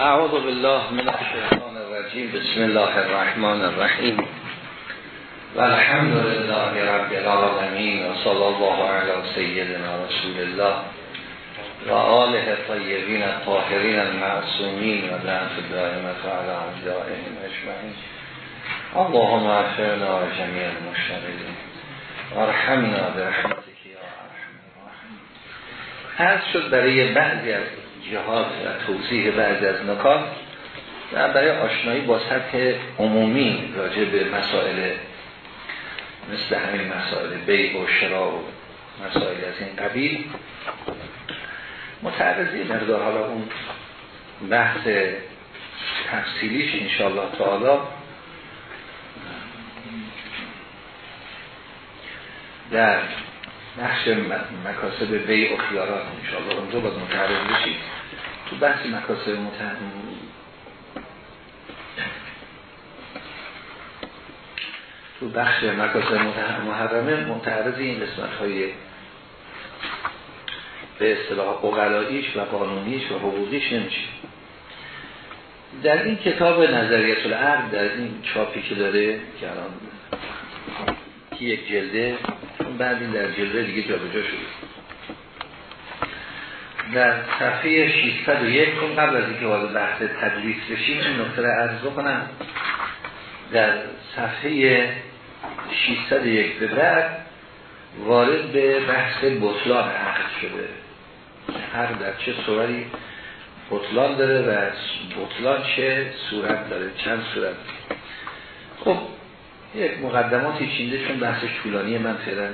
اعوذ بالله من الشیطان الرجیم بسم الله الرحمن الرحیم و الحمد لله رب العالمین و صلی الله علی سیدنا رسول الله و آله طیبین الطاهرین المعصومین و لعنت دائمت علی اعدائهم اجمعین. اللهم اغفرنا و جمیع المشتغلین. و ارحمنا برحمتك یا ارحم الراحمین. شد برای بعضی از جهات و توضیح بعض از نکات و برای آشنایی با سطح عمومی راجع به مسائل مثل همین مسائل بیع و شرا و مسائل از این قبیل. متعرضی مقدار حالا اون بحث تفصیلیش انشاءالله تعالی. در نقش مکاسب بی و خیارات انشاءالله اونجا باید متعرض بشید. تو بحث مکاسب متعرض تو بخش مکاسب محرمه متعرض این قسمت های به اصطلاح اقلاییش و قانونیش و حقوقیش نمیشه. در این کتاب نظریت العقل در این چاپی که داره که الان یک جلده بعد این در جلده دیگه جابجا شده. در صفحه 601 کن قبل از اینکه وارد بحث تدریس بشیم این نکته را عرض بکنم. در صفحه 601 به بعد وارد به بحث بطلان عقل شده. عقل در چه صورتی بطلان داره و بطلان چه صورت داره چند صورت. خب یک مقدماتی چینده چون بحث طولانی من فعلا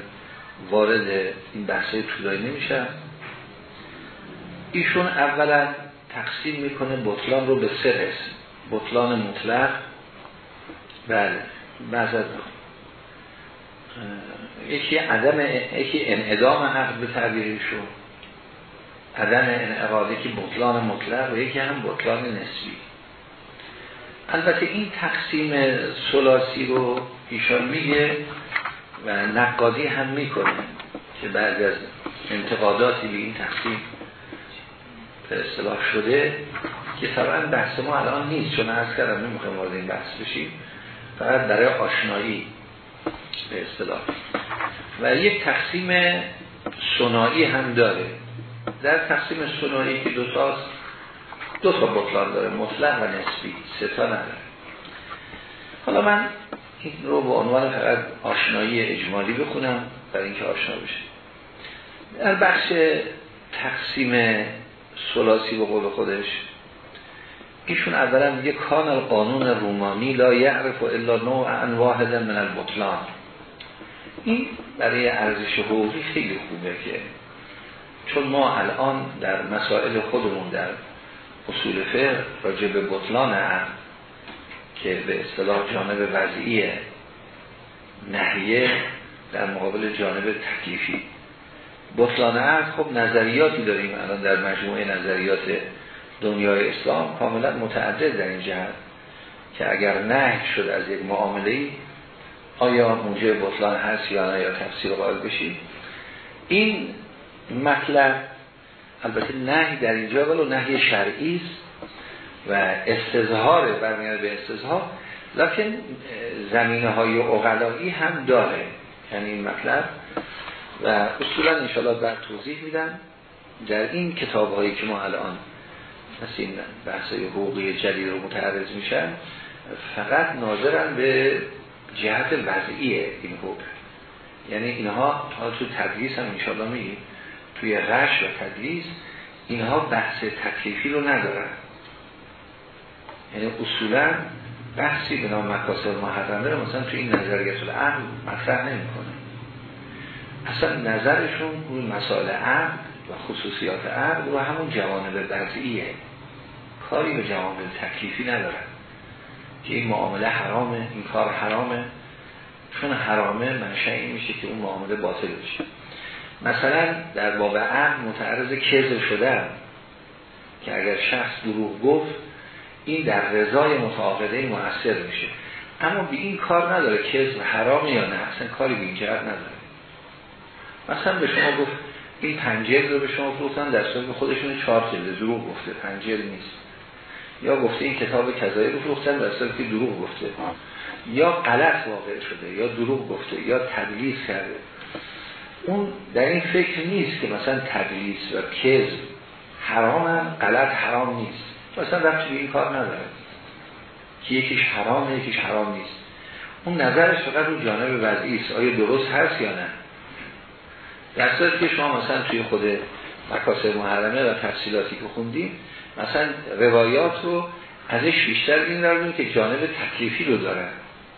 وارد این بحث طولانی نمیشم. ایشون اولا تقسیم می‌کنه بطلان رو به سه قسم. بطلان مطلق. بله. بعض از یکی عدم یکی انعدام حق به تعبیرشون عدم انعقاده که بطلان مطلق و یکی هم بطلان نسبی. البته این تقسیم سلاسی رو ایشان میگه و نقادی هم می‌کنه که بعد از انتقاداتی به این تقسیم به اصطلاح شده که طبعا بحث ما الان نیست. چون از کردم نمی‌خوایم وارد این بحث بشیم. فقط برای آشنایی به اصطلاح. و یک تقسیم سنایی هم داره. در تقسیم سنایی که دو تاست دو تا بطلان داره مطلق و نسبی. سه تا نداره. حالا من این رو به عنوان فقط آشنایی اجمالی بخونم برای اینکه آشنا بشه در بخش تقسیم سلاسی به قول خودش. ایشون اولا میگه کان القانون رومانی لا یعرف الا نوع واحد من البطلان. این برای ارزش حقوقی خیلی خوبه که چون ما الان در مسائل خودمون در اصول فقه راجع به بطلان عقل که به اصطلاح جانب وضعی نهیه در مقابل جانب تکلیفی بطلان عقل خب نظریاتی داریم الان در مجموعه نظریات دنیای اسلام کاملا متعدد در این جهت که اگر نه شد از یک معامله آیا موجب بطلان هست یا نه یا تفسیر قائل بشید این مطلب البته نهی در اینجا ولو نهی شرعی است و استظهار برمیاد به استظهار لکن زمینه های اقلایی هم داره. یعنی این مطلب و اصولا انشاءالله بر توضیح میدم در این کتاب هایی که ما الان مثل این بحث حقوقی جدید رو متعرض میشن فقط ناظرن به جهت وضعی این حقوق. یعنی اینها تا تو تدریس هم انشاءالله میگیم توی غش و تدریس اینها بحث تکلیفی رو ندارن. یعنی اصولا بحثی به نام مکاسب محرمه رو مثلا توی این نظریت العقل مطرح نمی‌کنه. اصلا نظرشون روی مسائل عقل و خصوصیات عقل و همون جوانب وضعیه کاری به جوانب تکلیفی ندارن که این معامله حرامه این کار حرامه. چون حرامه منشه این میشه که اون معامله باطل بشه. مثلا در باب عقل متعرض کذب شده که اگر شخص دروغ گفت این در رضای متعاقده مؤثر میشه. اما به این کار نداره کذب حرام یا نه. اصلا کاری به این جهت نداره. مثلا به شما گفت این پنجل رو به شما فروختن در صورت خودشون چهار جلد دروغ گفته پنجل نیست. یا گفته این کتاب کذایی رو فروختن در که دروغ گفته. یا غلط واقع شده یا دروغ گفته یا تدلیس کرده. اون در این فکر نیست که مثلا تدلیس و کذب حرام هم غلط حرام نیست. مثلا رفتی به این کار نداره. که یکیش حرامه یکیش حرام نیست. اون نظرش فقط رو جانب وضعی است. آیا درست هست یا نه؟ در صورت که شما مثلا توی خود مکاسب محرمه و تفصیلاتی که خوندیم مثلا روایات رو ازش بیشتر این داریم که جانب تکلیفی رو دارن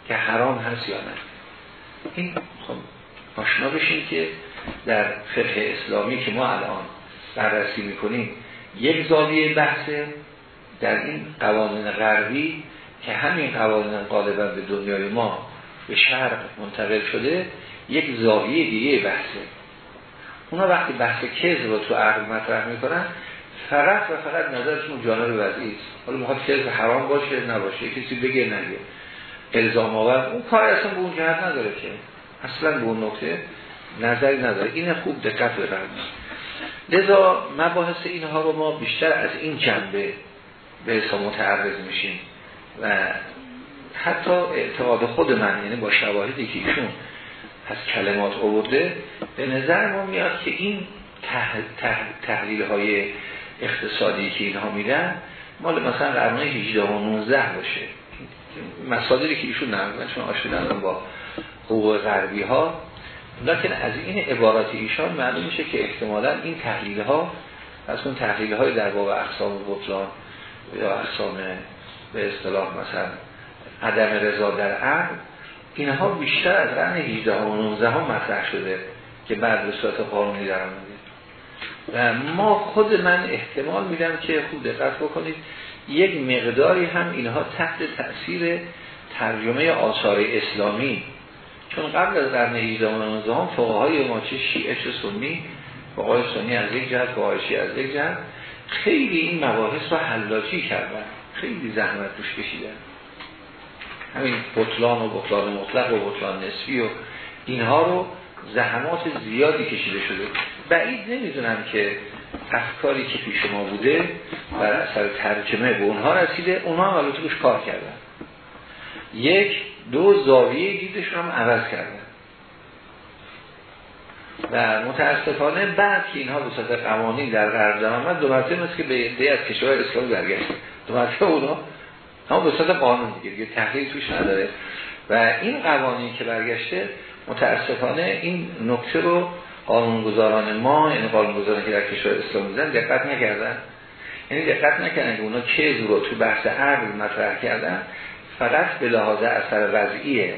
که حرام هست یا نه. این خب آشنا بشین که در فقه اسلامی که ما الان بررسی می‌کنیم یک زاویه بحثه در این قوانین غربی که همین قوانین غالبا به دنیای ما به شرق منتقل شده یک زاویه دیگه بحثه. اونا وقتی بحث کذب رو تو عقل مطرح می‌کنن فقط و فقط نظرشون جانب وضعی است. حالا می‌خواد کذب حرام باشه نباشه کسی بگه نگه الزام آور. اون کار اصلا به اون جهت نداره که. اصلا به اون نکته نظری نداره. این خوب دقت بفرمایید. لذا مباحث اینها رو ما بیشتر از این جنبه به حساب متعرض میشیم. و حتی اعتقاد خود من یعنی با شواهدی که ایشون از کلمات آورده به نظر ما میاد که این تحلیل های اقتصادی که اینها میدن مال مثلا قرن 18 و 19 باشه. مصادری که ایشون نرمون چون آشدن با حقوق غربی ها لیکن از این عبارات ایشان معلوم میشه که احتمالا این تحلیل ها از اون تحلیل های در باب اقسام بطلان یا اقسام به اصطلاح مثلا عدم رضا در عقل اینها بیشتر از قرن 18 و 19 ها مطرح شده که بعد به صورت قانونی در و ما خود من احتمال میدم که خوب دقت بکنید یک مقداری هم اینها تحت تأثیر ترجمه آثار اسلامی. چون قبل از قرن 18 و 19 هم فقهای ما چه شیعه چه سنی فقهای سنی از یک جهت فقهای از یک جهت خیلی این مباحث رو حلاجی کردن خیلی زحمت توش کشیدن. همین بطلان و بطلان مطلق و بطلان نسبی و اینها رو زحمات زیادی کشیده شده. بعید نمی‌دونم که افکاری که پیش ما بوده بر اثر ترجمه به اونها رسیده اونها هم البته کار کردن. یک دو زاویه دیدشون هم عوض کردن. و متاسفانه بعد که اینها به صورت قوانین در غرب آمد دو مرتبه که به ایده از کشور اسلام برگشت دو مرتبه اونا اما به صورت قانون دیگه دیگه تحلیل توش نداره. و این قوانین که برگشته متاسفانه این نکته رو قانونگذاران ما یعنی قانونگذاران که در کشور اسلام بودن دقت نکردن. یعنی دقت نکردن که اونا چه رو تو بحث عقل مطرح کردن. فقط به لحاظ اثر وضعیه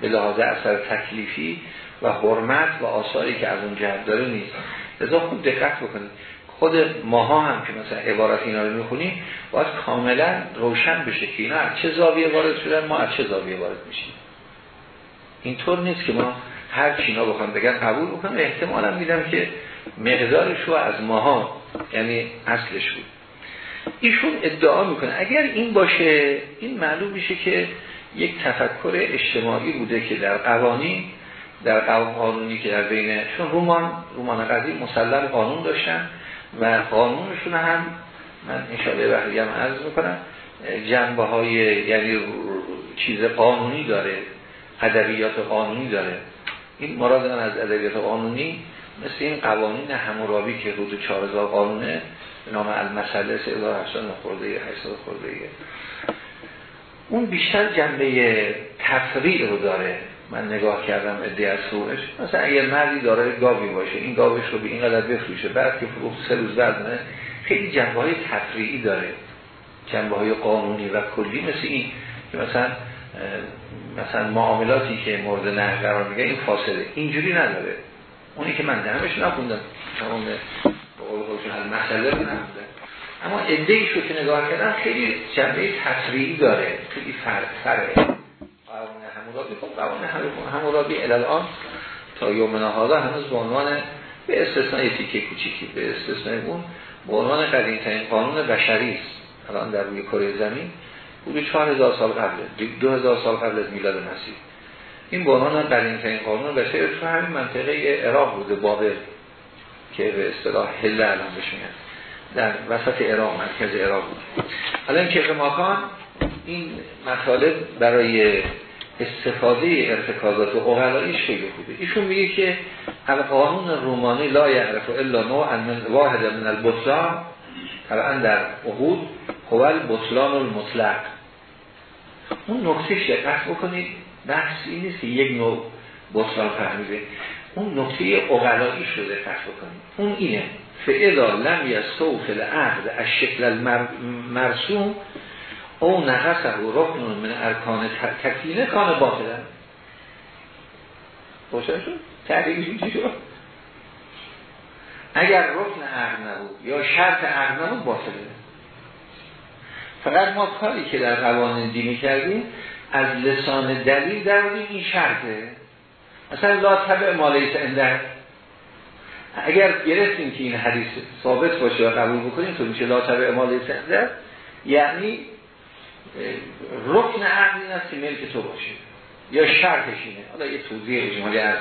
به لحاظ اثر تکلیفی و حرمت و آثاری که از اون جهت داره نیست. لذا خوب دقت بکنید. خود ماها هم که مثلا عبارت اینا رو می‌خونیم باید کاملا روشن بشه که اینا از چه زاویه وارد شدن ما از چه زاویه وارد میشیم. اینطور نیست که ما هر چینا بخوام بگن قبول بکنم احتمالا میدم که مقدارش رو از ماها یعنی اصلش بود. ایشون ادعا می‌کنه اگر این باشه این معلوم میشه که یک تفکر اجتماعی بوده که در قوانین در قانونی که در بین چون رومان رومان قدیم مسلم قانون داشتن و قانونشون هم من انشاءالله وقتی هم عرض می‌کنم جنبه های یعنی چیز قانونی داره ادبیات قانونی داره. این مراد من از ادبیات قانونی مثل این قوانین همورابی که حدود 4000 قانونه به نام المسله 3800 خورده 800 خورده. اون بیشتر جنبه تفریع رو داره. من نگاه کردم ادعای از فروش مثلا اگر مردی داره گاوی باشه این گاوش رو به این قدر بفروشه بعد که فروخت سه روز بعد خیلی جنبه های تفریعی داره. جنبه های قانونی و کلی مثل این که مثلا مثلا معاملاتی که مورد نه قرار میگه این فاصله. اینجوری نداره. اونی که من دهمش نخوندم تمام مسئله رو نخوندم اما ادهیش رو که نگاه کردم خیلی جنبه تفریعی داره. خیلی فرق فرقه. همورابی خب قوانین همورابی الان تا یومنا حالا هنوز به عنوان به استثنای تیکه کوچیکی به استثنای اون به عنوان قدیم ترین قانون بشری است. الان در روی کره زمین. حدود 4000 سال قبل 2000 سال قبل از میلاد مسیح. این به عنوان قدیم ترین قانون بشری. تو همین منطقه عراق بوده بابل که به اصطلاح هله الان بهش در وسط عراق مرکز عراق بود حالا این که ماکان این مطالب برای استفاده ارتکازات و اغلاییش خیلی خوبه. ایشون میگه که القانون رومانی لا یعرف الا نوع من واحد من البطلان طبعا در عقود قول بطلان المطلق. اون نکته دقت بکنید بحث این نیست که یک نوع بطلان فهمیده. اون نکته اغلاییش رو دقت بکنید. اون اینه فعلا لم یستوف العقد از شکل المرسوم او نقصه و رکن من ارکان تکینه کان باطلن روشن شد؟ تحریمش چی شد؟ اگر رکن عقل نبود یا شرط عقل نبود باطله. فقط ما کاری که در قوانین دینی کردیم از لسان دلیل در این شرطه. مثلا لا تبع مالیس انده اگر گرفتیم که این حدیث ثابت باشه و قبول بکنیم تو میشه لا تبع مالیس انده یعنی رکن عقل این است که ملک تو باشه. یا شرطش اینه. حالا یه توضیح اجمالی از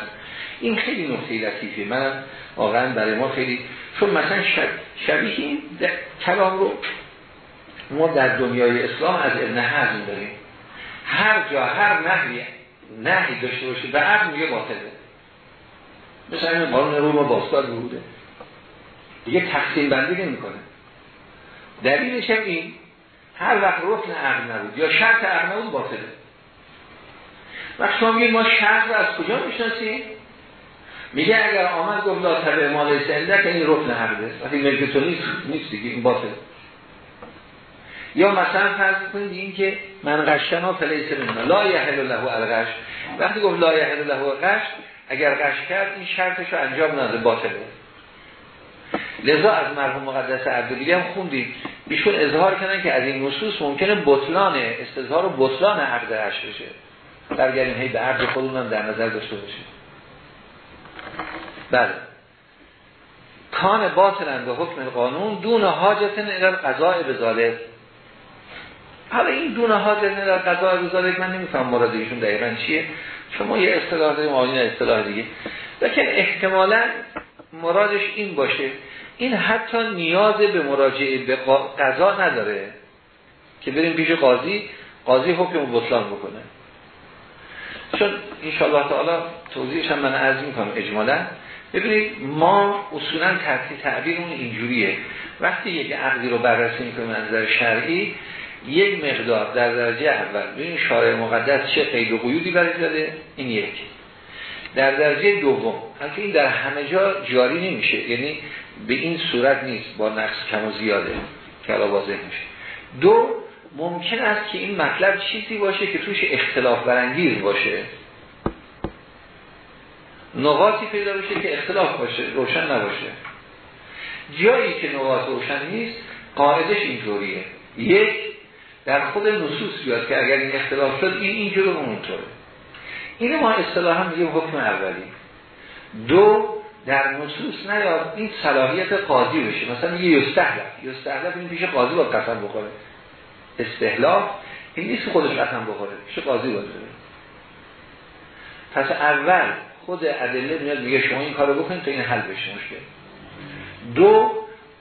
این خیلی نقطه لطیفه. من واقعا برای ما خیلی چون مثلا شب... شبیه این کلام رو ما در دنیای اسلام از ابن حزم داریم. هر جا هر نهی نهی داشته باشه به عقل میگه باطله مثلا این قانون روم باستاد بوده دیگه تقسیم بندی نمی کنه دلیلش هم این هر وقت رکن عقل نبود یا شرط عقل نبود باطله وقت شما ما شرط رو از کجا می‌شناسیم؟ میگه اگر آمد گفت لا تبع مال که این رکن عقله وقتی ملک تو نیست نیست دیگه این باطله یا مثلا فرض کنید این که من قشنا فلیس من لا یحل له الغش وقتی گفت لا یحل له الغش اگر قش کرد این شرطش رو انجام نده باطله لذا از مرحوم مقدس عبدالبیلی هم خوندیم. ایشون اظهار کردن که از این نصوص ممکنه بطلان استظهار و بطلان عقد عش بشه. برگردیم هی به عقد خودون هم در نظر داشته باشیم. بله. کان باطلن به حکم قانون دون حاجت الى قضاء بزاله حالا این دون حاجت الى قضاء بزاله من نمیفهم مراد ایشون دقیقا چیه. شما یه اصطلاح داریم آنین اصطلاح دیگه. لیکن احتمالا مرادش این باشه این حتی نیاز به مراجعه به قضا نداره که بریم پیش قاضی قاضی حکم بطلان بکنه. چون انشاءالله تعالی توضیحش هم من عرض می‌کنم اجمالا. ببینید ما اصولا تعبیر اون اینجوریه. وقتی یک عقدی رو بررسی می‌کنیم نظر شرعی یک مقدار در درجه اول ببین شارع مقدس چه قید و قیودی برای داده این یک. در درجه دوم البته این در همه جا جاری نمیشه. یعنی به این صورت نیست با نقص کم و زیاده که واضح میشه. دو ممکن است که این مطلب چیزی باشه که توش اختلاف برانگیز باشه. نقاطی پیدا بشه که اختلاف باشه روشن نباشه. جایی که نقاط روشن نیست قاعدش اینطوریه. یک در خود نصوص بیاد که اگر این اختلاف شد این اینجور اونطوره اینه ما اصطلاحا میگیم حکم اولی. دو در نصوص نیاد این صلاحیت قاضی بشه. مثلا میگه یستحلف. یستحلف این پیش قاضی باید قسم بخوره. استحلاف این نیست خودش قسم بخوره. پیش قاضی بره. پس اول خود ادله میاد میگه شما این کارو بکنید تا این حل بشه مشکل. دو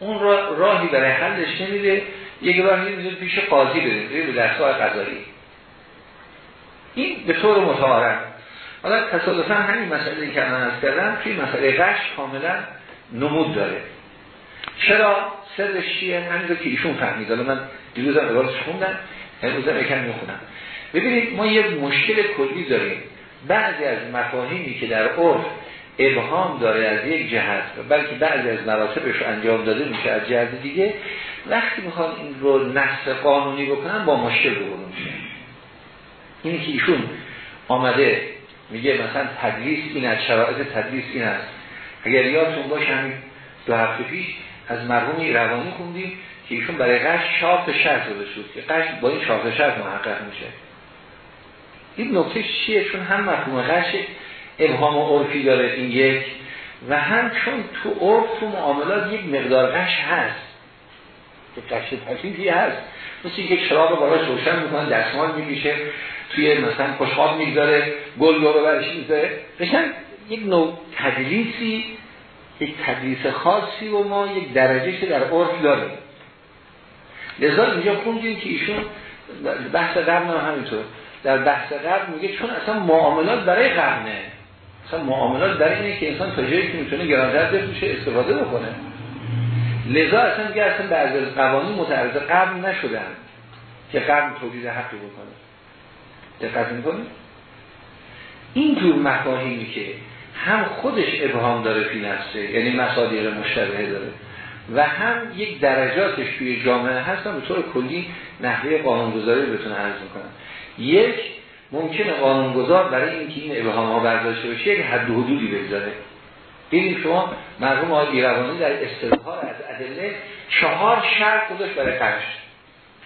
اون را راهی برای حلش نمیده. یک راهی میده پیش قاضی بریم به دستگاه قضایی. این به طور متعارف. حالا تصادفا همین مسئله که من از کردم توی مسئله غش کاملا نمود داره. چرا؟ سرش چیه؟ همین که ایشون فهمید. حالا من دیروزم عبارتش خوندم امروزم یکم می‌خونم. ببینید ما یه مشکل کلی داریم. بعضی از مفاهیمی که در عرف ابهام داره از یک جهت بلکه بعضی از مراتبش رو انجام داده میشه از جهت دیگه وقتی می‌خوان این رو نصف قانونی بکنن با مشکل رو میشه. اینی که ایشون آمده میگه مثلا تدریس این از شرایط تدریس این است. اگر یادتون باشه همین دو هفته پیش از مرحوم روانی خوندیم که ایشون برای قش شرط شرط رو شد که قش با این شرط شرط محقق میشه. این نکته چیه؟ چون هم مفهوم قش ابهام و عرفی داره این یک و هم چون تو عرف تو معاملات یک مقدار قش هست. که قش تکلیفی هست. مثل یک چراغ بالا روشن می‌کنن دستمال می‌کشه توی مثلا خوشخواب می‌گذاره گل رو برش می‌ذاره بشن یک نوع تدلیسی یک تدریس خاصی و ما یک درجه در عرف داریم لذا اینجا خوندیم که ایشون بحث قرن هم همینطور. در بحث قرن میگه چون اصلا معاملات برای قرنه. اصلا معاملات برای اینه که انسان تا جایی که می‌تونه گرانتر بفروشه استفاده بکنه. لذا اصلا میگه اصلا بعضی از قوانین متعرض قرن نشدن که قرن تولید حقی بکنه. دقت می‌کنه اینجور مفاهیمی که هم خودش ابهام داره فی نفسه یعنی مصادیق مشتبه داره و هم یک درجاتش توی جامعه هستن به طور کلی نحوه قانونگذاری بتونه عرض می‌کنن یک ممکنه قانونگذار برای اینکه این ابهام ها برداشته بشه یک حد و حدودی بگذاره. این شما مرحوم آقای ایروانی در استظهار از ادله چهار شرط گذاشت برای قش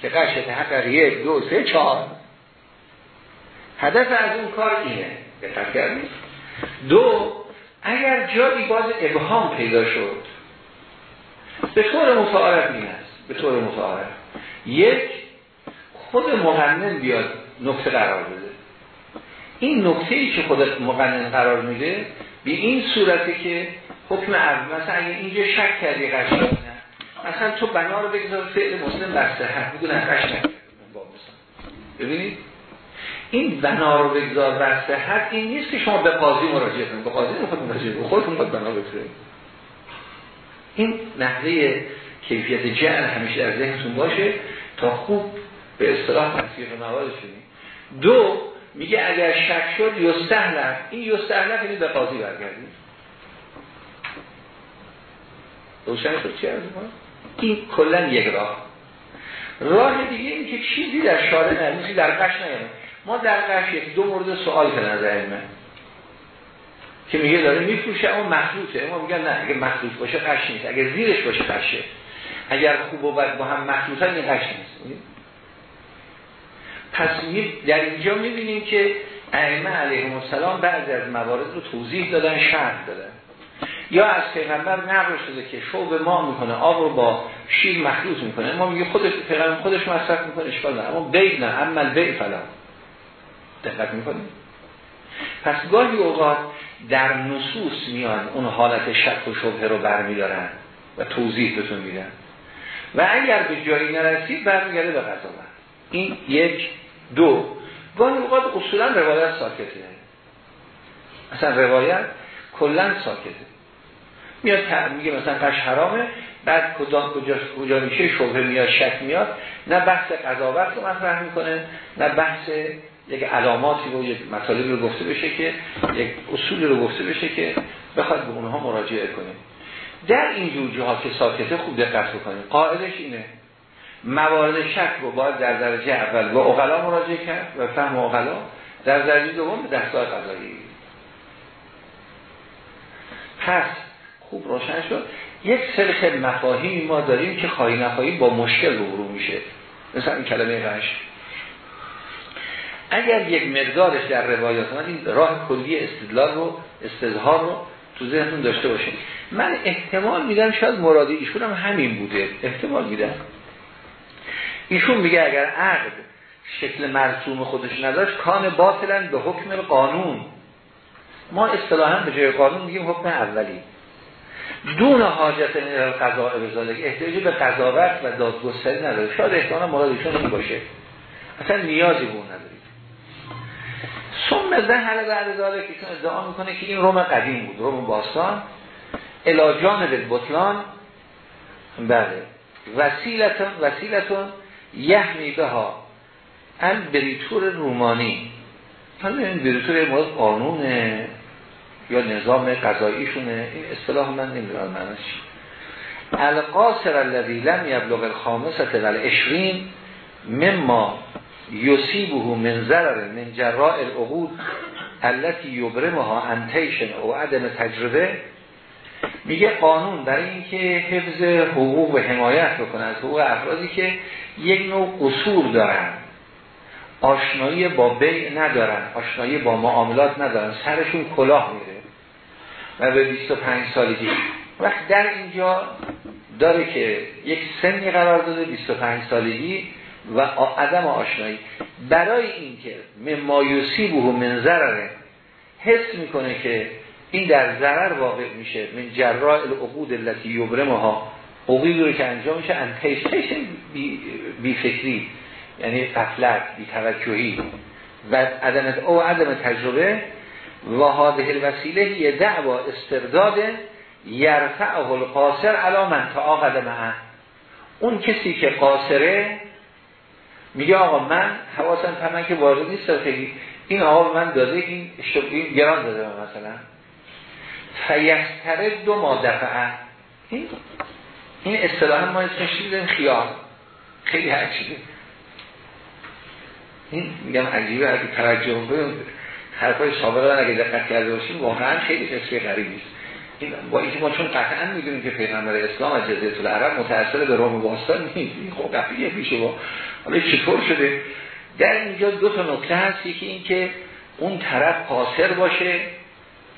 که قش تحقق یک دو سه چهار. هدف از اون کار اینه. دقت کردید؟ دو اگر جایی باز ابهام پیدا شد به طور متعارف این است. به طور متعارف یک خود مقنن بیاد نقطه قرار بده. این نقطه ای که خود مقنن قرار میده به این صورتی که حکم عرض مثلا اگه اینجا شک کردی قشنگ مثلا تو بنا رو بگذار فعل مسلم بسته هر بگو نه قشنگ. ببینید؟ این بنا رو بگذار بسته هر این نیست که شما به قاضی مراجعه کنید. به قاضی نمی‌خواد مراجعه کنید. خودتون باید بنا بفرمایید این نحوه کیفیت جعل همیشه در ذهنتون باشه تا خوب به اصطلاح تفسیر مواد شدیم دو میگه اگر شک شد یستهلف این یستهلف یعنی به قاضی برگردید روشن شد چی از این کلا یک راه. راه دیگه این که چیزی در شارع نمیسی در قش نیامه ما در قش یک دو مورد سوال که نظر من. که میگه داره میفروشه اما مخلوطه اما میگن نه اگه مخلوط باشه قش نیست. اگه زیرش باشه قشه. اگر خوب و بد با هم مخلوطن این قش نیست. پس در اینجا می‌بینیم که ائمه علیهم السلام بعضی از موارد رو توضیح دادن شرح دادن. یا از پیغمبر نقل شده که شوب ما می‌کنه آب رو با شیر مخلوط می‌کنه. ما میگه خودش پیغمبر خودش مصرف می‌کنه اشکال نه اما بیع نه عمل بیع فلا. دقت می‌کنیم پس گاهی اوقات در نصوص میان اون حالت شک و شبهه رو برمیدارن و توضیح بهتون میدن. و اگر به جایی نرسید برمیگرده به قضاوت این یک دو گاهی اوقات اصولا روایت ساکته. اصلا روایت کلا ساکته. میاد میگه مثلا قش حرامه بعد کجا کجا کجا میشه شبهه میاد شک میاد نه بحث قضاوت رو مطرح می‌کنه نه بحث یک علاماتی رو یک مطالبی رو گفته بشه که یک اصولی رو گفته بشه که بخواد به اونها مراجعه کنیم در این جور جهات که ساکته خوب دقت بکنیم قاعدش اینه. موارد شک رو باید در درجه اول با اغلا مراجعه کرد و فهم اغلا در درجه دوم به دستگاه قضایی. پس خوب روشن شد. یک سلخ مفاهیمی ما داریم که خواهی نخواهی با مشکل روبرو میشه. مثلا این کلمه غش اگر یک مقدارش در روایات این راه کلی استدلال رو استظهار رو تو ذهنتون داشته باشین. من احتمال میدم شاید مراد ایشون هم همین بوده. احتمال میدم. ایشون میگه اگر عقد شکل مرسوم خودش نداشت کان باطلا به حکم قانون. ما اصطلاحا به جای قانون میگیم حکم اولی. دون حاجت قضاء بزاده احتیاج به قضاوت و دادگستری نداره. شاید احتمال مراد ایشون باشه. اصلا نیازی به اون ندارید ثم هر بعد که ایشون ادعا می‌کنه که این روم قدیم بود روم باستان. الاجان به بطلان بله. وسيلة وسيلة يحمي بها البريتور الروماني. حالا این بريتور مورد قانون یا نظام قضاییشونه. این اصطلاح من نمی‌دونم معنیش. القاصر الذي لم يبلغ الخامسة والعشرين مما يصيبه من ضرر من جراء العقود التي يبرمها عن طيش أو عدم تجربة. میگه قانون برای اینکه حفظ حقوق و حمایت بکنه از حقوق افرادی که یک نوع قصور دارن. آشنایی با بیع ندارن آشنایی با معاملات ندارن. سرشون کلاه میره. و به 25 سالگی وقت در اینجا داره که یک سنی قرار داده 25 سالگی و عدم آشنایی. برای اینکه ممایوسی به منظره حس می‌کنه که این در ضرر واقع میشه. من جراء العقود التي یبرمها. عقودی رو که انجام میشه انتیش بی, بی یعنی قفلت بی و عدم او عدم تجربه و هاده الوسیله یه دعوا استرداد یرفعه القاصر علا من تعاقد معه. اون کسی که قاصره میگه آقا من حواسم تمن که وارد نیست خیلی این آقا من داده این این گران داده مثلا. فیستره دو ما دفعه. این این اصطلاحا ما اسمش دیدیم خیال خیلی عجیبه. این میگم عجیبه اگه توجه کنیم حرفای سابقه اگه دقت کرده باشیم واقعا خیلی قصه غریبی است. این با اینکه ما چون قطعا می‌دونیم که پیغمبر اسلام از جزیره العرب متأثر به روم باستان نیست. این خب قطعیه میشه با حالا چطور شده؟ در اینجا دو تا نکته هست. یکی این که اون طرف قاصر باشه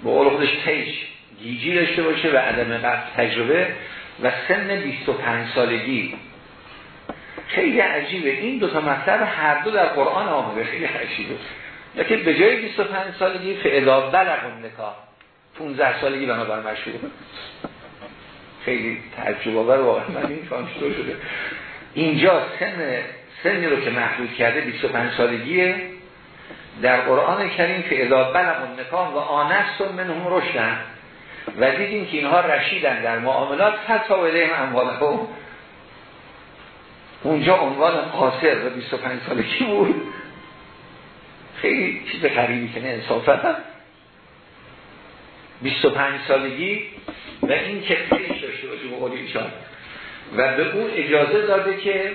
با قول خودش تیج گیجی داشته باشه و عدم تجربه. و سن 25 سالگی. خیلی عجیبه. این دو تا مطلب هر دو در قرآن آمده. خیلی عجیبه. لیکن به جای 25 سالگی فعلا بلغ نکاح. 15 سالگی بنابر مشهور. خیلی تعجب آور واقعا من این چطور شده. اینجا سن سنی رو که محدود کرده 25 سالگیه. در قرآن کریم که اذا بلغ نکاح و آنست منهم رشدن. و دیدیم که اینها رشیدن در معاملات حتی ولیهم اموالهم. اونجا عنوان قاصر و 25 سالگی بود؟ خیلی چیز غریبی که نه انصافا. 25 سالگی و این که پیش داشته باشه و به اون اجازه داده که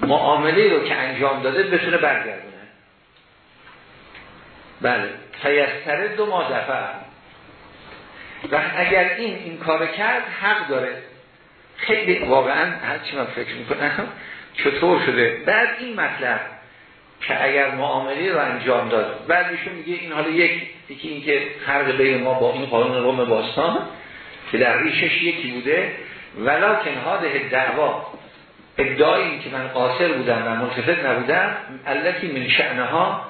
معامله رو که انجام داده بتونه برگردونه. بله. فیستره دو ما دفعه. و اگر این این کار کرد حق داره. خیلی واقعا هرچی من فکر می‌کنم چطور شده؟ بعد این مطلب که اگر معامله رو انجام داد بعد میگه این حالا یک یکی این که فرق بین ما با این قانون روم باستان که در ریشش یکی بوده ولیکن هاده دعوا ادعای این که من قاصر بودم و ملتفت نبودم الکی من شعنها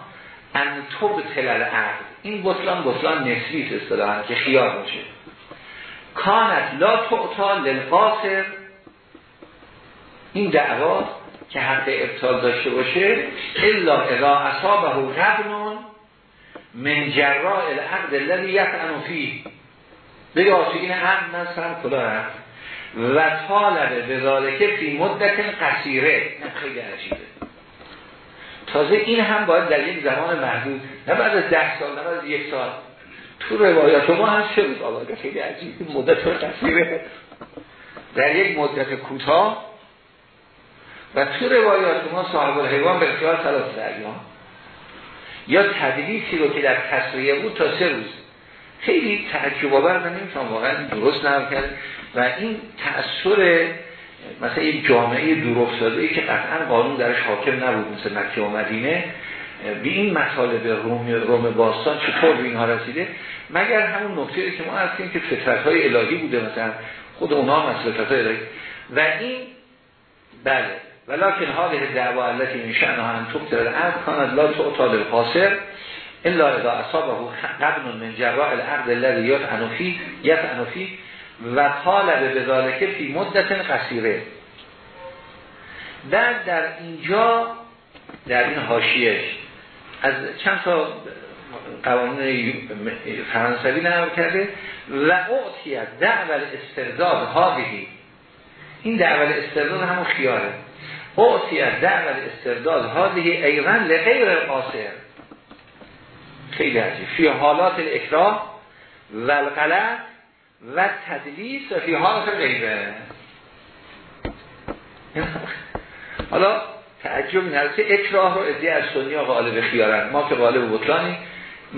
ان تو به تلال عقل این بطلان بطلان نسبیت اصطلاحا که خیار باشه کانت لا تعطا للقاصر. این دعوا که حق ابطال داشته باشه الا اذا اصابه ربنون من جراء العقد الذي يفعن فيه. بگه آسو این عقد من سرم کلا و طالبه به ذالکه فی مدت قصیره. خیلی عجیبه. تازه این هم باید در یک زمان محدود نه بعد از ده سال نه بعد از یک سال. تو روایات ما هم چه بود؟ آقا خیلی عجیب مدت قصیره در یک مدت کوتاه. و تو روایات ما صاحب الحیوان به ثلاث ایام یا تدریسی رو که در تصریه بود تا سه روز. خیلی تعجب آور من نمی‌تونم واقعا درست کرد و این تأثیر مثلا یک جامعه دور افتاده که قطعا قانون درش حاکم نبود مثل مکه و مدینه به این مطالب روم, روم باستان چطور به اینها رسیده؟ مگر همون نکته که ما هستیم که فطرت الهی بوده مثلا خود اونا هم از فطرت الهی. و این بله. ولكن هذه الدعوة التي من شأنها أن تبتل العقد كانت لا تعطى للقاصر إلا إذا أصابه قبل من جراء العقد الذي يطعن فيه يطعن فيه. و طالب بذلك فی مدت قصیره. بعد در اینجا در این حاشیهش از چند تا قوانین فرانسوی نقل کرده و اعطیت دعوال استرداد هاگهی این دعوال استرداد همون خیاره. اعطی از دعوت استرداد هذه ایران لغیر قاصر خیلی عجیب. فی حالات الاکراه و الغلط و تدلیس فی حالات غیره حالا تعجب نرسه اکراه رو ادیه از سنی غالب خیارن. ما که غالب بطلانی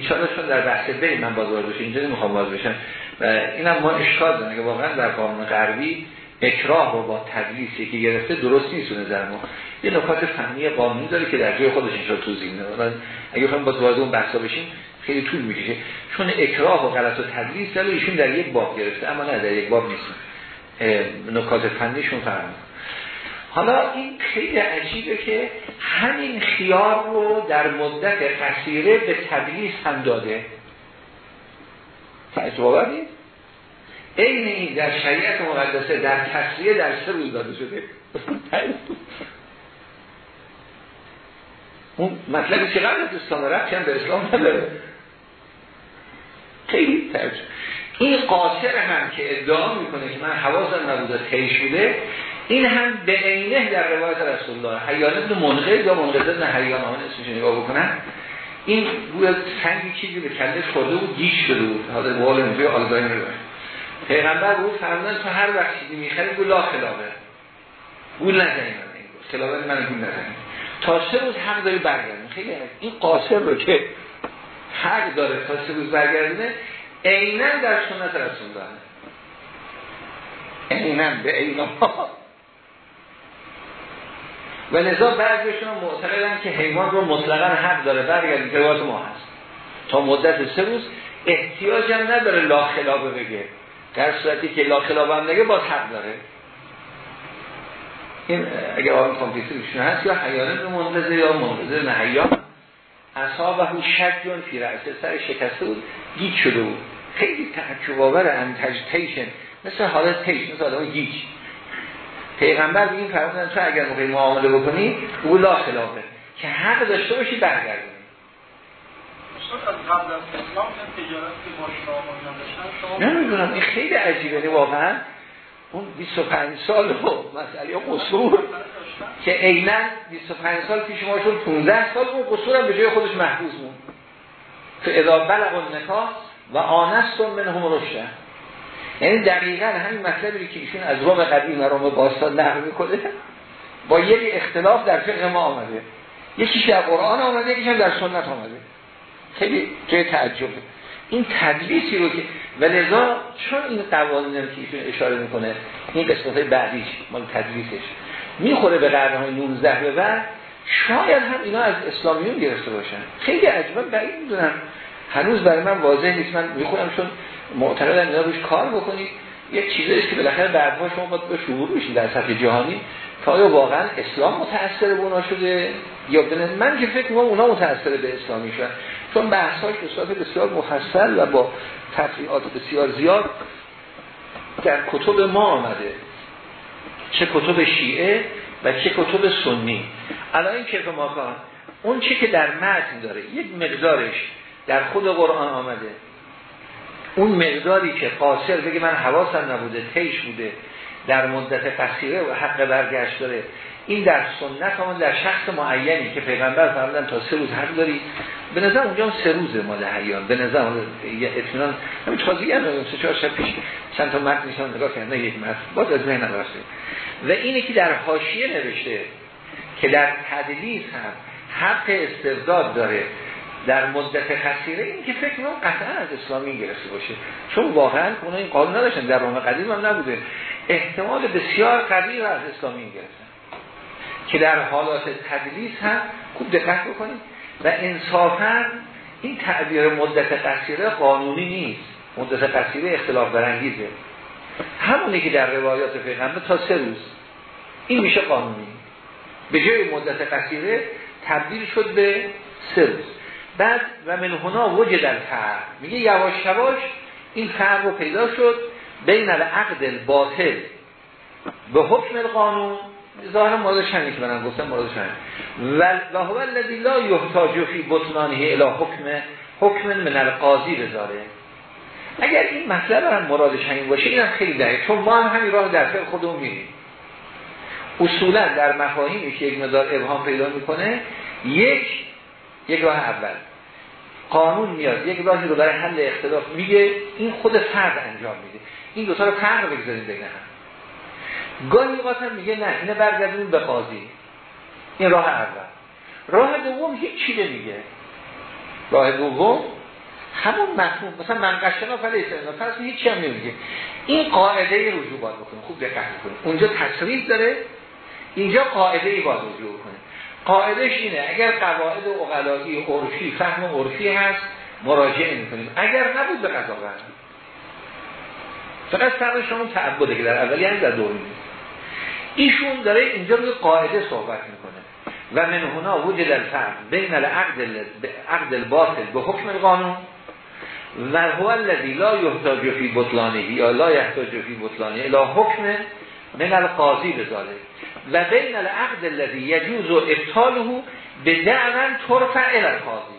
چون در بحث بریم من باز بشه اینجا نمی‌خوام باز بشم. و اینم ما اشکال دارم که واقعا در قانون غربی اکراه رو با تدلیسی که گرفته درست نیست نظر ما. یه نکات فنی قانونی داره که در جای خودش اینجا توضیح میده. اگه بخوایم باز وارد اون بحثا بشیم خیلی طول می‌کشه. چون اکراه و غلط و تدلیس داره ایشون در یک باب گرفته اما نه در یک باب نیست. نکات فنیشون فرق حالا این خیلی عجیبه که همین خیار رو در مدت قصیره به تدلیس هم داده. تعجب نیست؟ این این در شریعت مقدسه در تصریه در سه روز داده شده. اون که قبل از اسلام رفت هم به اسلام نداره. خیلی تعجب این قاطر هم که ادعا می‌کنه که من حواسم نبوده تیش بوده این هم به عینه در روایت رسول الله. حیان ابن منقذ یا منقذ ابن حیان آن اسمش نگاه بکنن این گویا سنگی چیزی به کلش خورده بود گیش شده بود. حالا بقول اینجا آلزای رو پیغمبر بود فرمودن تو هر وقت چیزی می‌خری گو لا خلابه گول نزنی من. خلابه من گول نزنی. تا سه روز حق داری برگردن خیلی این قاصر رو که حق داره. سه روز برگردونه. عینا در سنت رسول الله. عینا به عینا. و لذا بعضیشون معتقدن که حیوان رو مطلقا حق داره. برگردیم روایت ما هست. تا مدت سه روز احتیاج هم نداره لا خلابه بگه. در صورتی که لا خلابه هم نگه باز حق داره. این اگر آن کامپیوترشون هست یا حیانه به منرزه یا منرزه نهیان اصابه شجون فی رأسه سر شکسته بود گیج شده بود. خیلی تعجب آور انتج تیشن. مثل حالت تیش مثل آدم گیج. پیغمبر بگیم فرمودن تو اگر موقعی معامله بکنی او لا خلافه. که حق داشته باشی برگردونی. نه می‌دونم. این خیلی عجیبه. واقعا اون 25 سال رو مسئله قصور. که عینا 25 سال پیش ما شد 15 سال اون قصور هم به جای خودش محبوس بود. که اذا بلغ النکاح و آنستون من هم رشته یعنی دقیقا همین مطلبی که ایشون از روم قدیم و روم باستان نقل می‌کنه با یک اختلاف در فقه ما آمده. یکیش در قرآن آمده یکیش در سنت آمده. خیلی جای تعجبه. این تدلیسی رو که و لذا چون این قوانین که ایشون اشاره می‌کنه؟ این قسمت بعدیش مال تدلیسش. می‌خوره به قرنهای 19 به بعد شاید هم اینا از اسلامیون گرفته باشن. خیلی عجبا بعید می‌دونم هنوز برای من واضح نیست. من می‌خونم چون معتقدم اینا روش کار بکنید. یک چیزی که بالاخره بعدها شما باید به شعور بشین در سطح جهانی که آیا واقعا اسلام متأثر به اونا شده یا من که فکر می‌کنم اونا متأثر به اسلامی شدن چون بحثاش به صورت بسیار مفصل و با تفریعات بسیار زیاد در کتب ما آمده. چه کتب شیعه و چه کتب سنی. الان این کیف ماکان اون چی که در متن داره یک مقدارش در خود قرآن آمده. اون مقداری که قاصر بگه من حواسم نبوده تیش بوده در مدت قصیره و حق برگشت داره. این در سنت همون در شخص معینی که پیغمبر فرمودن تا سه روز حق داری به نظر اونجا سه روزه مال حیان به نظر اطمینان همین تازگی هم سه چهار شب پیش چند تا مرد نگاه کردن یک مرد. باز از ذهن راسته و اینه که در حاشیه نوشته که در تدلیس هم حق استبداد داره. در مدت قصیره این که فکر کنم قطعا از اسلامی گرفته باشه. چون واقعا اونا این قانون نداشتن در روم قدیم هم نبوده. احتمال بسیار قوی از اسلامی گرفتن. که در حالات تدلیس هم خوب دقت بکنید. و انصافا این تعبیر مدت قصیره قانونی نیست. مدت قصیره اختلاف برانگیزه همونی که در روایات پیغمبر تا سه روز. این میشه قانونی. به جای مدت قصیره تبدیل شد به سه روز. بعد و من هنا وجد الفرق میگه یواش یواش این فرق رو پیدا شد بین العقد الباطل به حکم القانون ظاهر مورد شنی که من گفتم مورد شنی و هو الذی لا یحتاج فی بطلانه الی حکم حکم من القاضی بذاره اگر این مطلب هم مراد شنی باشه اینم خیلی دقیق. چون ما هم همین راه در فقه خودمون میریم اصولا در مفاهیمی که یک مدار ابهام پیدا می‌کنه یک یک راه اول. قانون میاد یک راهی رو برای حل اختلاف میگه این خود فرد انجام میده. این دوتا رو فرق بگذاریم بین هم. گاهی اوقات میگه نه اینه برگردونیم به قاضی. این راه اول. راه دوم هیچ چی نمیگه. راه دوم همون مفهوم مثلا من قشنا فلی ایسا پس هیچ هم نمیگه. این قاعده رجوع باید بکنیم خوب دقت کنیم اونجا تصریف داره اینجا قاعده ای باید رجوع کنیم قاعدش اینه اگر قواعد اقلایی عرفی فهم عرفی هست مراجعه می‌کنیم. اگر نبود به قضا فقط فرق شما تعبده که در اولی هم در دومی ایشون داره اینجا روی قاعده صحبت می‌کنه. و من هنا وجد الفرق بین العقد عقد الباطل به حکم القانون و هو الذی لا یحتاج فی بطلانه یا لا یحتاج فی بطلانه الا حکم من القاضی بذاره و بین العقد الذی یجوز ابطاله به دعوان طرف القاضی.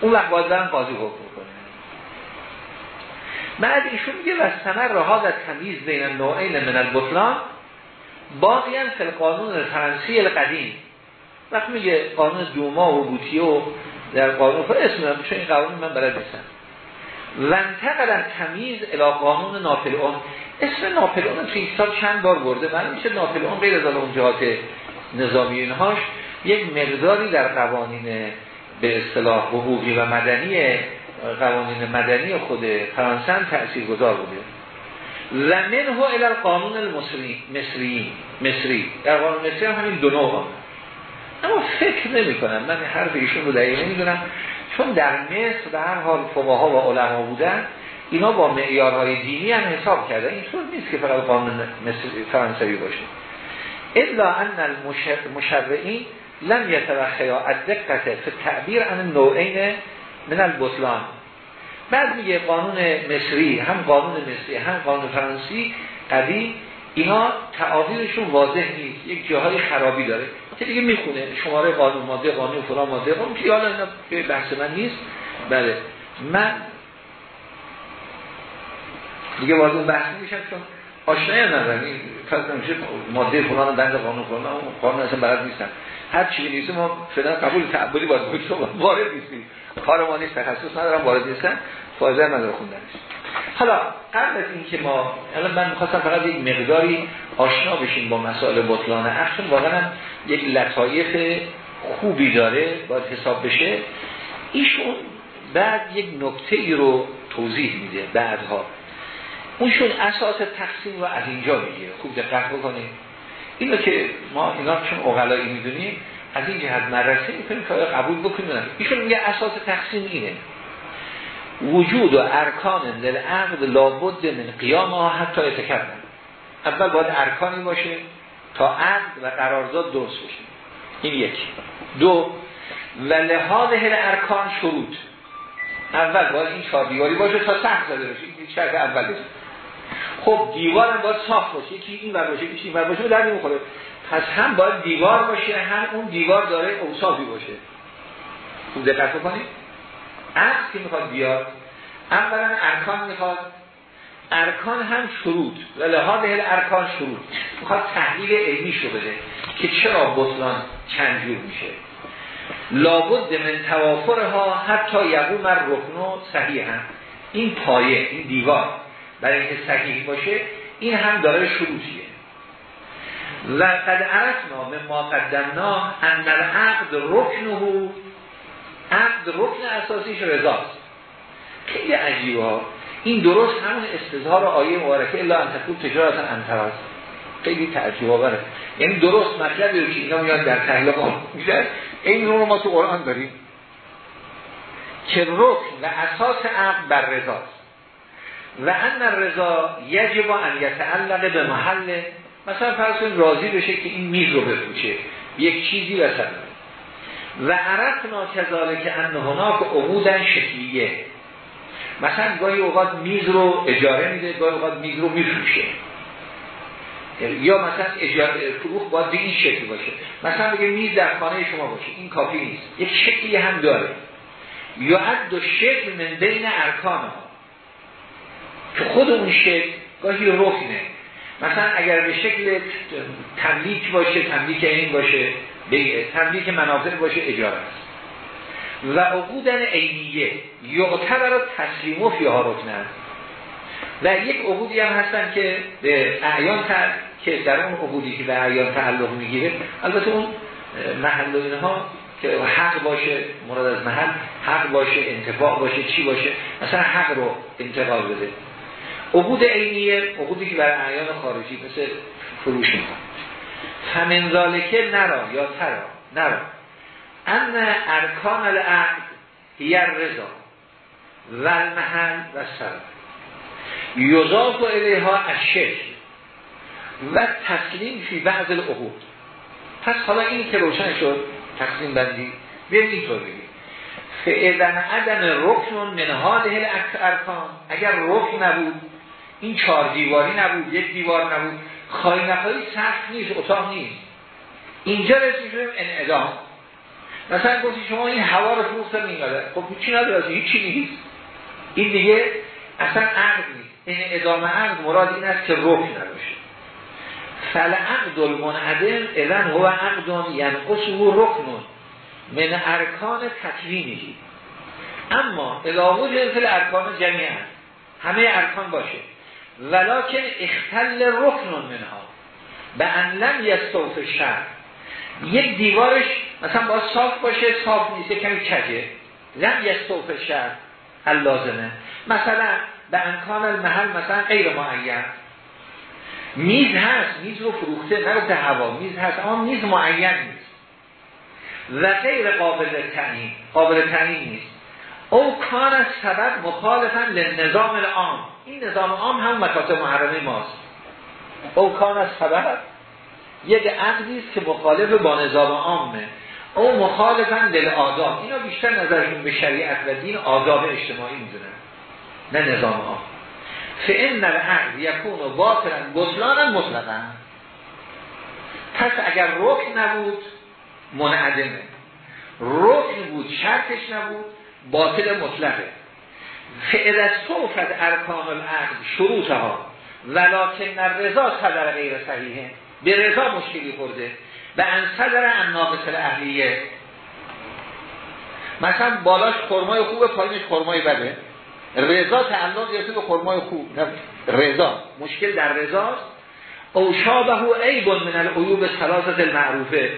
اون وقت باید قاضی حکم بعد ایشون میگه و سمر رها در تمیز بین نوعین من البطلان باقی هم فی قانون فرانسی القدیم. وقت میگه قانون دوما و بوتیه و در قانون فر اسم چون این قانون من بلد نیستم. انتقل تمیز الى قانون ناپلئون اسم ناپلئون تو این کتاب چند بار برده؟ من میشه ناپلئون غیر از اون جهات نظامی اینهاش یک مقداری در قوانین به اصطلاح حقوقی و مدنی قوانین مدنی خود فرانسه هم تأثیر گذار بوده. و منه الى قانون المصری مصری مصری. در قانون مصری هم همین دو نوع. اما فکر نمی کنم من حرف ایشون رو دقیقه نمی‌دونم. چون در مصر در هر حال فقها و علما بودن اینا با معیارهای دینی هم حساب کرده اینطور نیست که فقط قانون فرانسوی باشه. الا ان المشرعین لم یتوخیا از دقت تعبیر عن نوعین من البطلان. بعد میگه قانون مصری هم قانون مصری هم قانون فرانسی قدیم اینا تعابیرشون واضح نیست. یک جاهای خرابی داره. که دیگه می‌خونه؟ شماره قانون ماده قانون فلان ماده. قانون که حالا به بحث من نیست. بله. من دیگه وارد اون بحث میشم چون آشنایی ندارم. این نمیشه. ماده فلان بند قانون فلان قانون اصلا بلد نیستم. هر چی نیست ما فعلا قبول تعبدی باید وارد نیستیم. کار ما نیست تخصص ندارم وارد نیستم. فایده نداره خوندنش. حالا قبل از اینکه ما الان من می‌خواستم فقط یک مقداری آشنا بشیم با مسائل بطلان عقل واقعا یک لطایف خوبی داره باید حساب بشه. ایشون بعد یک نکته ای رو توضیح میده بعدها. اونشون اساس تقسیم رو از اینجا می‌گیره خوب دقت بکنیم اینو که ما اینا چون اغلایی می‌دونیم از این جهت مدرسه می‌کنیم که قبول بکنیم. ایشون میگه اساس تقسیم اینه. وجود و ارکان عقد لابد من قیام ها حتی اتکرن اول باید ارکانی باشه تا عقد و قرارداد درست بشه. این یکی دو و لحاظ هل ارکان شروط. اول باید این چهار دیواری باشه تا سخت زده باشه این شرط اول خب دیوار هم باید صاف باشه. یکی این بر باشه یکی این بر باشه در نمی‌خوره. پس هم باید دیوار باشه هم اون دیوار داره اوصافی باشه. خوب دقت بکنید. عقد که می‌خواد بیاد اولا ارکان می‌خواد. ارکان هم شروط. و لحاظ ارکان شروط. می‌خواد تحلیل علمی شو بده که چرا بطلان چند جور میشه. لابد من توافرها حتی یقوم رکنو صحیح هم این پایه این دیوار برای اینکه صحیح باشه این هم داره شروطیه. و قد عرفنا من ما قدمنا ان العقد رکنه عقد رکن اساسیش رضاست. خیلی عجیبه ها. این درست همون استظهار آیه مبارکه الا ان تجارت انتراز خیلی تعجب آوره یعنی درست مطلبی رو که اینا میاد در تحلیل میشه این رو ما تو قرآن داریم. که رکن و اساس عقد بر رضاست. و ان رضا یجب ان یتعلق به محل مثلا فرض راضی بشه که این میز رو بپوشه یک چیزی وسط. و عرفنا کذالک ان هناک عقودن شکلیه. مثلا گاهی اوقات میز رو اجاره میده گاهی اوقات میز رو میفروشه. یا مثلا اجاره فروخ باید به این شکل باشه. مثلا بگه میز در خانه شما باشه این کافی نیست. یک شکلی هم داره. یا حد دو شکل من بین ارکان ها که خود اون شکل گاهی رکنه. مثلا اگر به شکل تملیک باشه تملیک این باشه تملیک منافع باشه اجاره است. و عقودن عینیه. یعتبر تسلیم و فیها رکنن و یک عقودی هم هستن که به اعیان تر که در اون عقودی که به اعیان تعلق می‌گیره البته اون محل و اینها که حق باشه مراد از محل حق باشه انتفاع باشه چی باشه مثلا حق رو انتقال بده. عقود عینیه عقودی که بر اعیان خارجی مثل فروش می‌کنه همین ذالکه نرا یا ترا نرا. ان ارکان العقد هی رضا و المحل و سر یضاف الیها الشکل و تسلیم فی بعض العقود پس حالا این که روشن شد تقسیم بندی بیایم اینطور بگیم. فعلا عدم رکن من هذه ارکان اگر رکن نبود این چهار دیواری نبود یک دیوار نبود. خواهی نخواهی سخت نیست اتاق نیست. اینجا رسید شدیم انعدام مثلا گفتی شما این هوا رو فروختن میمده خب چی نداره؟ هیچی نیست؟ این دیگه اصلا عقد نیست. این ادامه عقد مراد این است که رکن نباشه. فل عقد المنعدم اذن هو عقد ینقصه رکنون من ارکان تکوینی. اما علاوه جنسل ارکان جمعی همه ارکان باشه. ولکن اختل رکنون منها. به انلم یستوف شهر یک دیوارش مثلا باید صاف باشه صاف نیست کمی کجه. لم یستوف شهر اللازمه مثلا به انکان المحل مثلا غیر معین. میز هست میز رو فروخته نگفته هوا. میز هست اما میز معین نیست. و غیر قابل تعیین. قابل تعیین نیست. او کان از سبب مخالفا لنظام العام. این نظام عام هم مکاتب محرمه ماست. او کان از سبب یک عقدی است که مخالف با نظام عامه. او مخالفا دل آداب اینا بیشتر نظرشون به شریعت و دین آداب اجتماعی می‌دونن نه نظام عام. فئن العقد یکون و باطلا بطلانا مطلقا. پس اگر رکن نبود منعدمه. رکن بود شرطش نبود. باطل مطلقه. فعل صوفت ارکان العقد شروطها ولکن رضا صدر غیر صحیحه. به رضا مشکلی خورده. به انصدر ناقص اهلیه مثلا بالاش خرمای خوبه پایینش خرمای بده. رضا تعلق گرفته به خرمای خوب. رضا. مشکل در رضاست. او شابه عیب من العیوب ثلاثه المعروفه.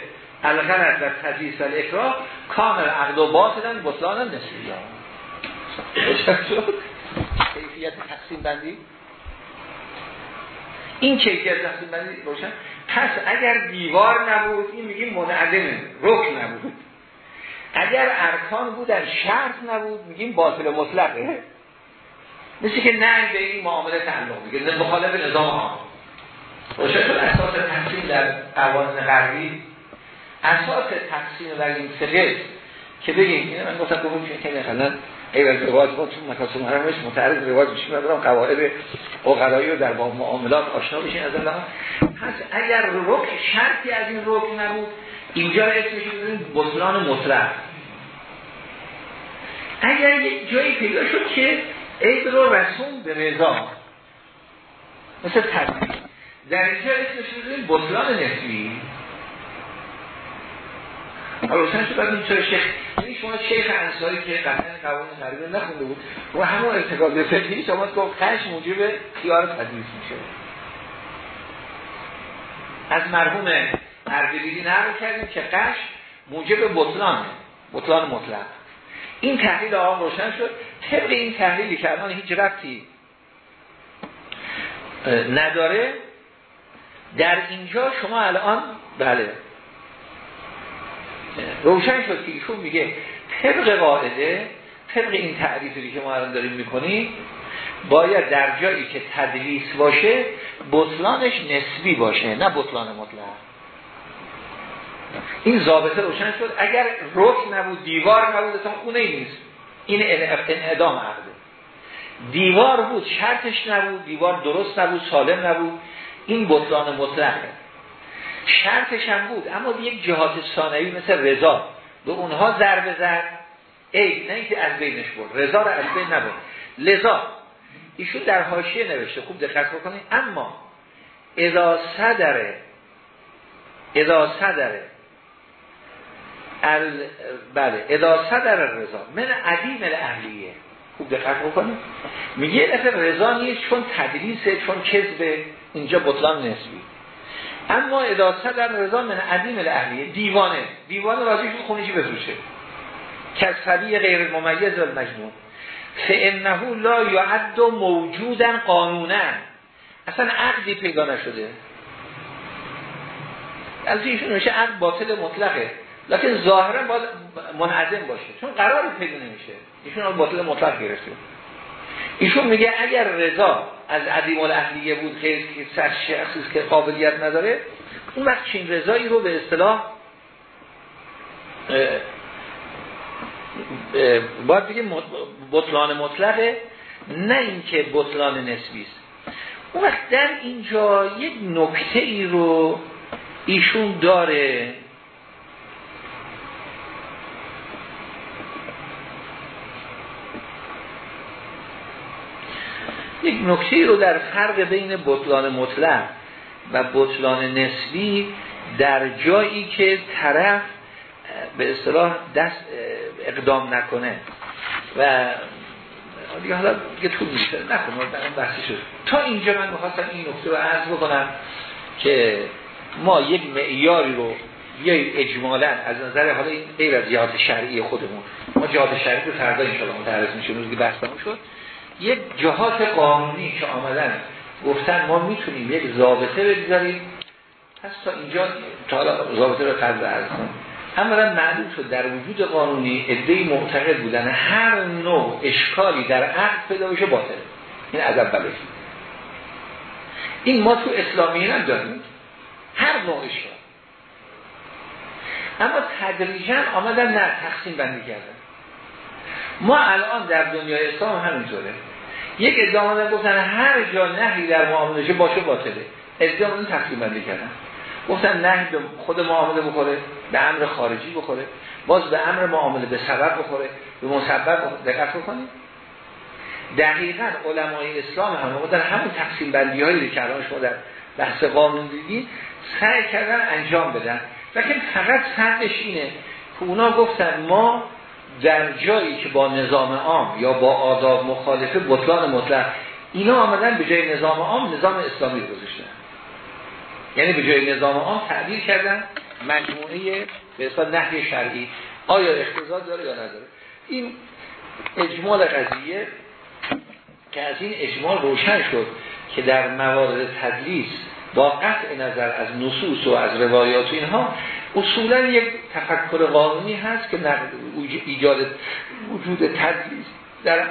الغلط و تدریس و الاکراه کامل عقد و باطلن بطلان نسبی کیفیت تقسیم بندی؟ این کیفیت تقسیم بندی روشن؟ پس اگر دیوار نبود این میگیم منعدمه رکن نبود. اگر ارکان بودن شرط نبود میگیم باطل مطلقه. مثل که نه به این معامله تعلق میگه مخالف نظام ها. روشن اساس تقسیم در قوانین غربی. اساس تقسیم در این فقه که بگیم این من گفتم گفتم که مثلا از روایت با چون مکاسب محرمش متعرض روایت میشیم من برام قواعد اقرایی رو در با معاملات آشنا بشین از الله پس اگر رک شرطی از این رک نبود اینجا اسمش بزنیم بطلان مطلق اگر یک جایی پیدا شد که عید رو رسوم به رضا مثل تدبیر در اینجا اسمش بزنیم بطلان نسبی. روشن شد بعد اینطور شیخ. یعنی شما شیخ انصاری که قطعا قوانین غریبه نخونده بود و همون ارتکاب فقهی شما گفت خش موجب خیار تدریس میشه. از مرحوم اردبیلی نقل کردیم که قش موجب بطلان بطلان مطلق. این تحلیل آقا روشن شد. طبق این تحلیلی که الان هیچ رفتی نداره در اینجا شما الان بله روشن شد که ایشون میگه طبق قاعده طبق این تعریفی که ما الان داریم می‌کنیم باید در جایی که تدلیس باشه بطلانش نسبی باشه نه بطلان مطلق. این ضابطه روشن شد. اگر رک نبود دیوار نبود اصلا خونه نیست. این انعدام عقده دیوار بود شرطش نبود دیوار درست نبود سالم نبود. این بطلان مطلقه. شرطش هم بود. اما به یک جهات ثانوی مثل رضا. به اونها ضربه زد. ای نه اینکه از بینش برد. رضا رو از بین نبود لذا ایشون در حاشیه نوشته. خوب دقت بکنید. اما اذا صدره اذا صدره ال... بله اذا صدر رضا. من عدیم الاهلیه. خوب دقت بکنید. میگه رضا نیست چون تدریسه چون کذبه. اینجا بطلان نسبی. اما اداسه در رضا من عدیم الاهلیه دیوانه. دیوانه راضی شد خونشی بفروشه؟ کسبی غیر ممیز المجنون فانه لا یعد موجودا قانونا. اصلا عقدی پیدا نشده. از ایشون میشه عقد باطل مطلقه. لکن ظاهرا باید منعدم باشه. چون قراری پیدا نمیشه. ایشون باطل مطلق گرفته. ایشون میگه اگر رضا از عدیم الاهلیه بود خیلی سر شخصی که قابلیت نداره اون وقت چین رضایی رو به اصطلاح باید بگیم بطلان مطلقه نه اینکه بطلان نسبی است. اون وقت در اینجا یک نکته ای رو ایشون داره. یک نکته رو در فرق بین بطلان مطلق و بطلان نسبی در جایی که طرف به اصطلاح دست اقدام نکنه. و دیگه حالا دیگه طول میشه نکنم برام بحثی شد. تا اینجا من می‌خواستم این نکته رو عرض بکنم که ما یک معیاری رو بیایید اجمالا از نظر حالا این غیر از جهات شرعی خودمون. ما جهات شرعی رو فردا ان شاء متعرض میشه روزی بحث شد. یک جهات قانونی که آمدن گفتن ما می‌تونیم یک ضابطه بگذاریم. پس تا اینجا تا ضابطه رو قدر عرض کنم. اولا معلوم شد در وجود قانونی ادهی معتقد بودن هر نوع اشکالی در عقد پیدا بشه باطله این از اولش این ما تو اسلامی هم داریم. هر نوع اشکال. اما تدریجا آمدن نه تقسیم بندی کردن. ما الان در دنیای اسلام همینطوره. یک ادعا گفتن هر جا نهی در معامله باشه باطله. ادعا این تقسیم بندی کردن گفتن نه خود معامله بخوره به امر خارجی بخوره باز به امر معامله به سبب بخوره به مسبب دقت بکنید. دقیقا علمای اسلام هم در همون تقسیم بندی هایی که شما در بحث قانون دیدی سعی کردن انجام بدن. لیکن فقط فرقش اینه که اونا گفتن ما در جایی که با نظام عام یا با آداب مخالفه بطلان مطلق اینا آمدن به جای نظام عام نظام اسلامی گذاشتن. یعنی به جای نظام عام تعبیر کردن مجموعه به اصلا نحی شرعی. آیا اختزاد داره یا نداره؟ این اجمال قضیه که از این اجمال روشن شد که در موارد تدلیس با قطع نظر از نصوص و از روایات اینها اصولا یک تفکر قانونی هست که ایجاد وجود تدلیس در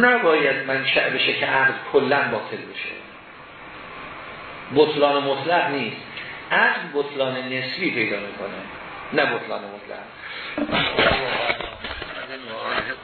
نباید منشأ بشه که عقد کلا باطل بشه. بطلان مطلق نیست. عقد بطلان نسبی پیدا می‌کنه نه بطلان مطلق.